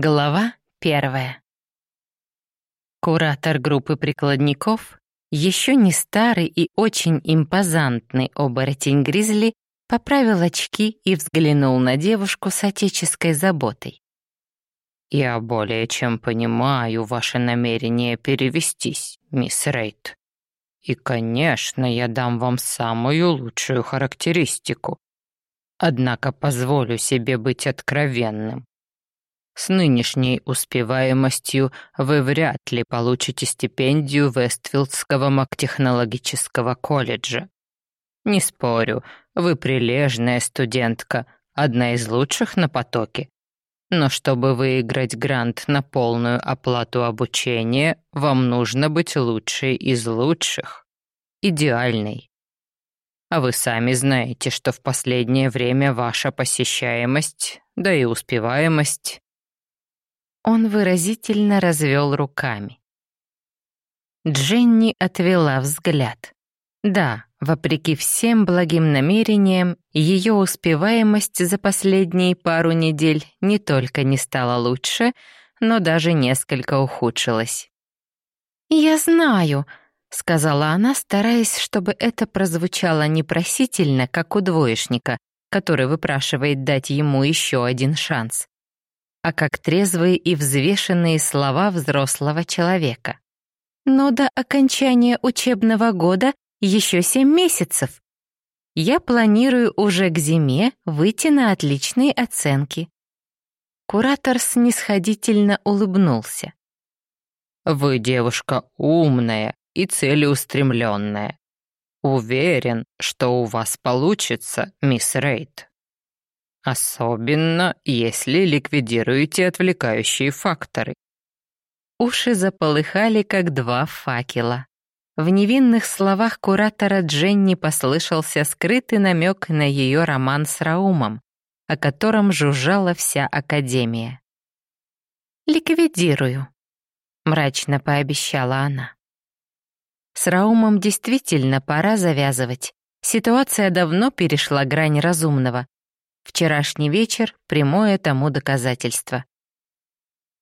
Глава первая. Куратор группы прикладников, еще не старый и очень импозантный оборотень Гризли, поправил очки и взглянул на девушку с отеческой заботой. «Я более чем понимаю ваше намерение перевестись, мисс Рейд. И, конечно, я дам вам самую лучшую характеристику. Однако позволю себе быть откровенным. С нынешней успеваемостью вы вряд ли получите стипендию Вестфилдского магтехнологического колледжа. Не спорю, вы прилежная студентка, одна из лучших на потоке. Но чтобы выиграть грант на полную оплату обучения, вам нужно быть лучшей из лучших. Идеальной. А вы сами знаете, что в последнее время ваша посещаемость, да и успеваемость он выразительно развел руками. Дженни отвела взгляд. Да, вопреки всем благим намерениям, ее успеваемость за последние пару недель не только не стала лучше, но даже несколько ухудшилась. «Я знаю», — сказала она, стараясь, чтобы это прозвучало непросительно, как у двоечника, который выпрашивает дать ему еще один шанс а как трезвые и взвешенные слова взрослого человека. Но до окончания учебного года еще семь месяцев. Я планирую уже к зиме выйти на отличные оценки. Куратор снисходительно улыбнулся. «Вы девушка умная и целеустремленная. Уверен, что у вас получится, мисс Рейд». Особенно, если ликвидируете отвлекающие факторы. Уши заполыхали, как два факела. В невинных словах куратора Дженни послышался скрытый намек на ее роман с Раумом, о котором жужжала вся Академия. «Ликвидирую», — мрачно пообещала она. С Раумом действительно пора завязывать. Ситуация давно перешла грань разумного, Вчерашний вечер — прямое тому доказательство.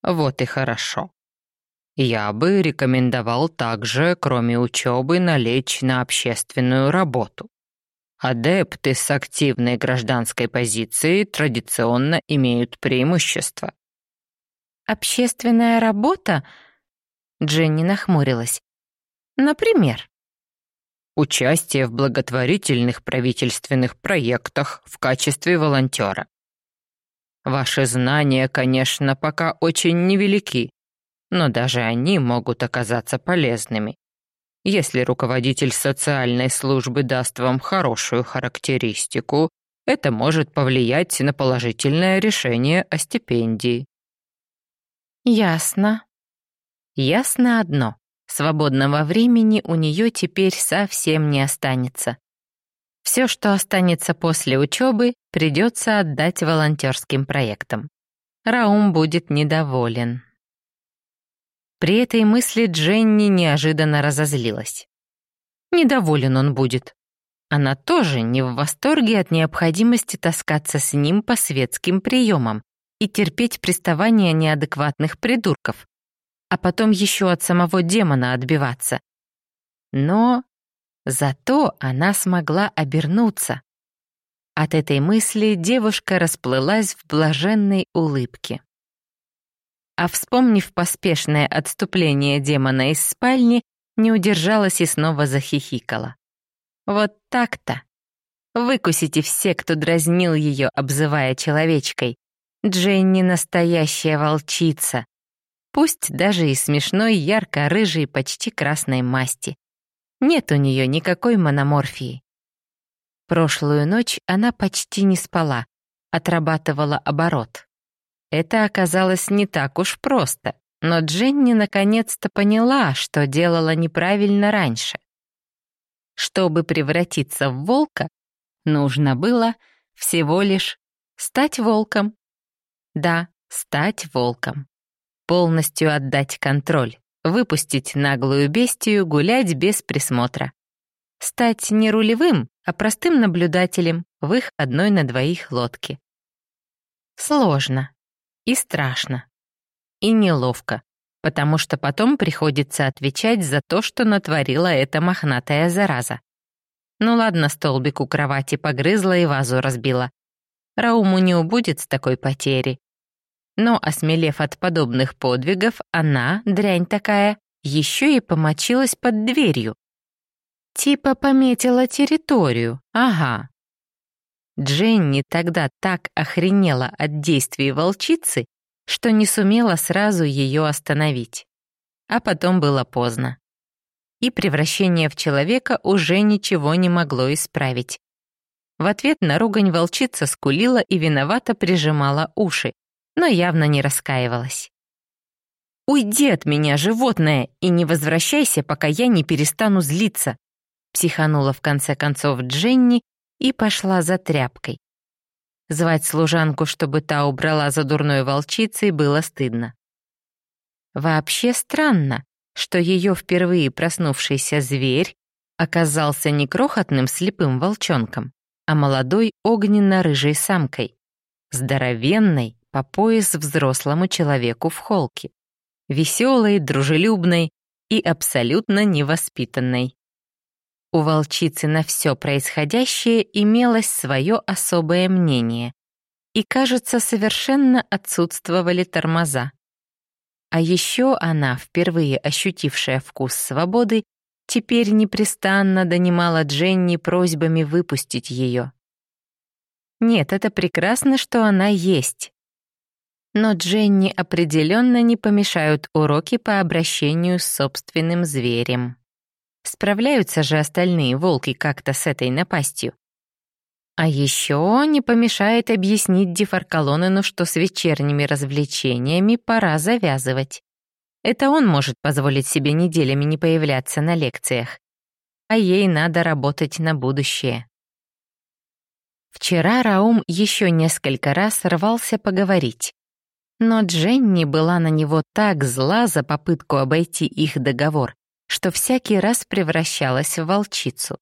Вот и хорошо. Я бы рекомендовал также, кроме учебы, налечь на общественную работу. Адепты с активной гражданской позицией традиционно имеют преимущество. «Общественная работа?» Дженни нахмурилась. «Например?» Участие в благотворительных правительственных проектах в качестве волонтера. Ваши знания, конечно, пока очень невелики, но даже они могут оказаться полезными. Если руководитель социальной службы даст вам хорошую характеристику, это может повлиять на положительное решение о стипендии. Ясно. Ясно одно. Свободного времени у нее теперь совсем не останется. Все, что останется после учебы, придется отдать волонтерским проектам. Раум будет недоволен. При этой мысли Дженни неожиданно разозлилась. Недоволен он будет. Она тоже не в восторге от необходимости таскаться с ним по светским приемам и терпеть приставания неадекватных придурков, а потом еще от самого демона отбиваться. Но зато она смогла обернуться. От этой мысли девушка расплылась в блаженной улыбке. А вспомнив поспешное отступление демона из спальни, не удержалась и снова захихикала. Вот так-то. Выкусите все, кто дразнил ее, обзывая человечкой. Дженни настоящая волчица, пусть даже и смешной, ярко-рыжей, почти красной масти. Нет у нее никакой мономорфии. Прошлую ночь она почти не спала, отрабатывала оборот. Это оказалось не так уж просто, но Дженни наконец-то поняла, что делала неправильно раньше. Чтобы превратиться в волка, нужно было всего лишь стать волком. Да, стать волком полностью отдать контроль, выпустить наглую бестию гулять без присмотра. Стать не рулевым, а простым наблюдателем в их одной на двоих лодке. Сложно и страшно, и неловко, потому что потом приходится отвечать за то, что натворила эта мохнатая зараза. Ну ладно, столбик у кровати погрызла и вазу разбила. Рауму не убудет с такой потери. Но, осмелев от подобных подвигов, она, дрянь такая, еще и помочилась под дверью. Типа пометила территорию, ага. Дженни тогда так охренела от действий волчицы, что не сумела сразу ее остановить. А потом было поздно. И превращение в человека уже ничего не могло исправить. В ответ на ругань волчица скулила и виновато прижимала уши, но явно не раскаивалась. «Уйди от меня, животное, и не возвращайся, пока я не перестану злиться», психанула в конце концов Дженни и пошла за тряпкой. Звать служанку, чтобы та убрала за дурной волчицей, было стыдно. Вообще странно, что ее впервые проснувшийся зверь оказался не крохотным слепым волчонком, а молодой огненно-рыжей самкой, здоровенной по пояс взрослому человеку в холке, веселой, дружелюбной и абсолютно невоспитанной. У волчицы на все происходящее имелось свое особое мнение, и, кажется, совершенно отсутствовали тормоза. А еще она, впервые ощутившая вкус свободы, теперь непрестанно донимала Дженни просьбами выпустить ее. Нет, это прекрасно, что она есть. Но Дженни определенно не помешают уроки по обращению с собственным зверем. Справляются же остальные волки как-то с этой напастью. А еще не помешает объяснить Дефаркалонену, что с вечерними развлечениями пора завязывать. Это он может позволить себе неделями не появляться на лекциях. А ей надо работать на будущее. Вчера Раум еще несколько раз рвался поговорить. Но Дженни была на него так зла за попытку обойти их договор, что всякий раз превращалась в волчицу.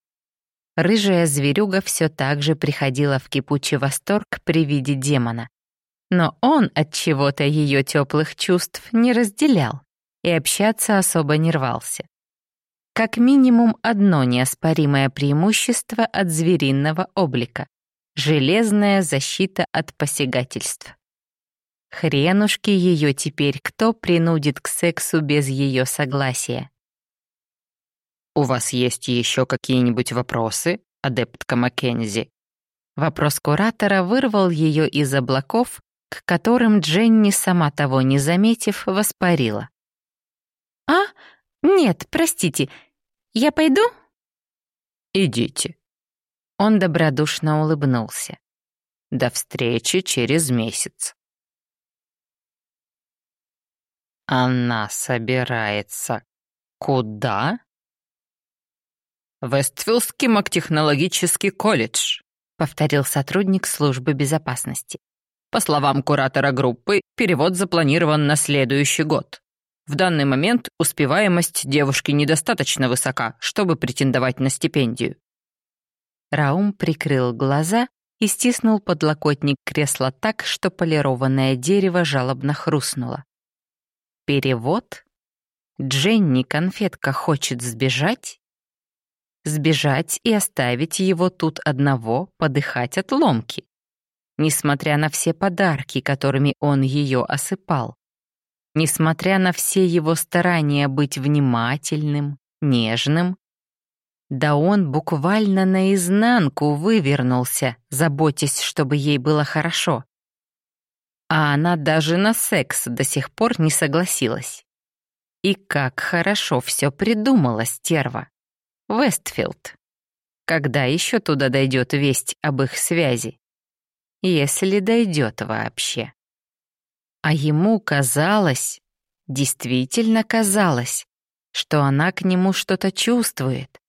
Рыжая зверюга все так же приходила в кипучий восторг при виде демона. Но он от чего-то ее теплых чувств не разделял и общаться особо не рвался. Как минимум одно неоспоримое преимущество от звериного облика — железная защита от посягательств. Хренушки ее теперь кто принудит к сексу без ее согласия? «У вас есть еще какие-нибудь вопросы, адептка Маккензи?» Вопрос куратора вырвал ее из облаков, к которым Дженни, сама того не заметив, воспарила. «А? Нет, простите. Я пойду?» «Идите». Он добродушно улыбнулся. «До встречи через месяц». Она собирается куда? «Вестфилдский магтехнологический колледж», — повторил сотрудник службы безопасности. По словам куратора группы, перевод запланирован на следующий год. В данный момент успеваемость девушки недостаточно высока, чтобы претендовать на стипендию. Раум прикрыл глаза и стиснул подлокотник кресла так, что полированное дерево жалобно хрустнуло. Перевод? Дженни конфетка хочет сбежать? Сбежать и оставить его тут одного подыхать от ломки. Несмотря на все подарки, которыми он ее осыпал. Несмотря на все его старания быть внимательным, нежным. Да он буквально наизнанку вывернулся, заботясь, чтобы ей было хорошо а она даже на секс до сих пор не согласилась. И как хорошо все придумала стерва. Вестфилд. Когда еще туда дойдет весть об их связи? Если дойдет вообще. А ему казалось, действительно казалось, что она к нему что-то чувствует,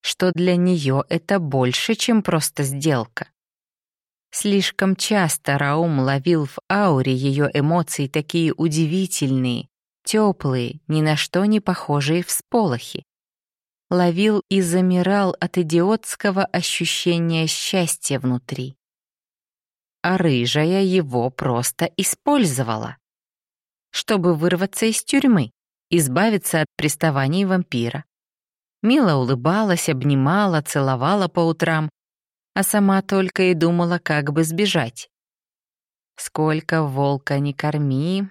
что для нее это больше, чем просто сделка. Слишком часто Раум ловил в ауре ее эмоций такие удивительные, теплые, ни на что не похожие всполохи. Ловил и замирал от идиотского ощущения счастья внутри. А рыжая его просто использовала. чтобы вырваться из тюрьмы, избавиться от приставаний вампира. Мила улыбалась, обнимала, целовала по утрам, а сама только и думала, как бы сбежать. Сколько волка не корми.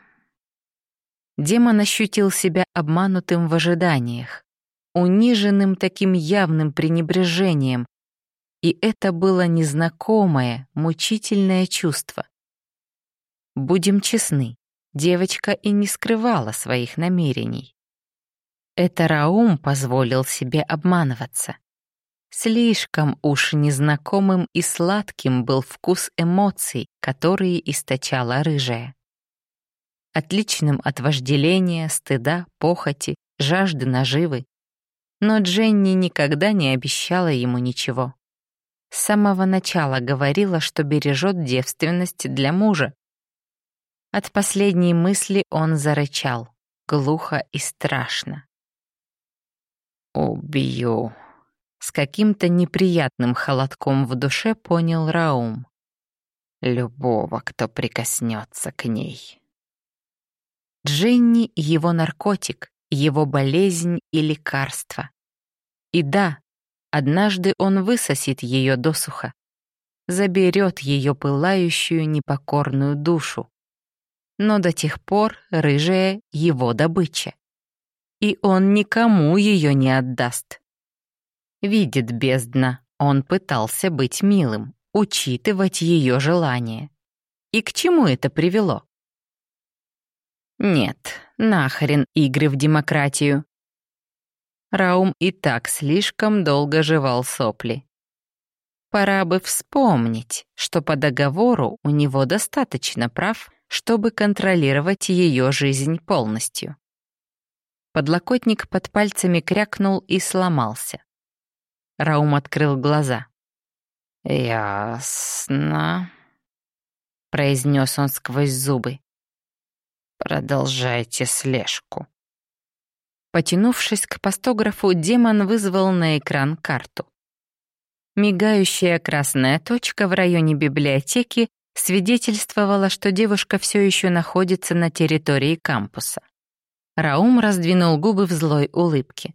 Демон ощутил себя обманутым в ожиданиях, униженным таким явным пренебрежением, и это было незнакомое, мучительное чувство. Будем честны, девочка и не скрывала своих намерений. Это Раум позволил себе обманываться. Слишком уж незнакомым и сладким был вкус эмоций, которые источала рыжая. Отличным от вожделения, стыда, похоти, жажды наживы. Но Дженни никогда не обещала ему ничего. С самого начала говорила, что бережет девственность для мужа. От последней мысли он зарычал, глухо и страшно. «Убью», с каким-то неприятным холодком в душе понял Раум. Любого, кто прикоснется к ней. Дженни — его наркотик, его болезнь и лекарство. И да, однажды он высосет ее досуха, заберет ее пылающую непокорную душу. Но до тех пор рыжая — его добыча. И он никому ее не отдаст. Видит бездна, он пытался быть милым, учитывать ее желания. И к чему это привело? Нет, нахрен игры в демократию. Раум и так слишком долго жевал сопли. Пора бы вспомнить, что по договору у него достаточно прав, чтобы контролировать ее жизнь полностью. Подлокотник под пальцами крякнул и сломался. Раум открыл глаза. «Ясно», — произнес он сквозь зубы. «Продолжайте слежку». Потянувшись к постографу, демон вызвал на экран карту. Мигающая красная точка в районе библиотеки свидетельствовала, что девушка все еще находится на территории кампуса. Раум раздвинул губы в злой улыбке.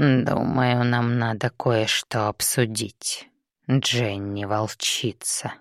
«Думаю, нам надо кое-что обсудить. Дженни волчица».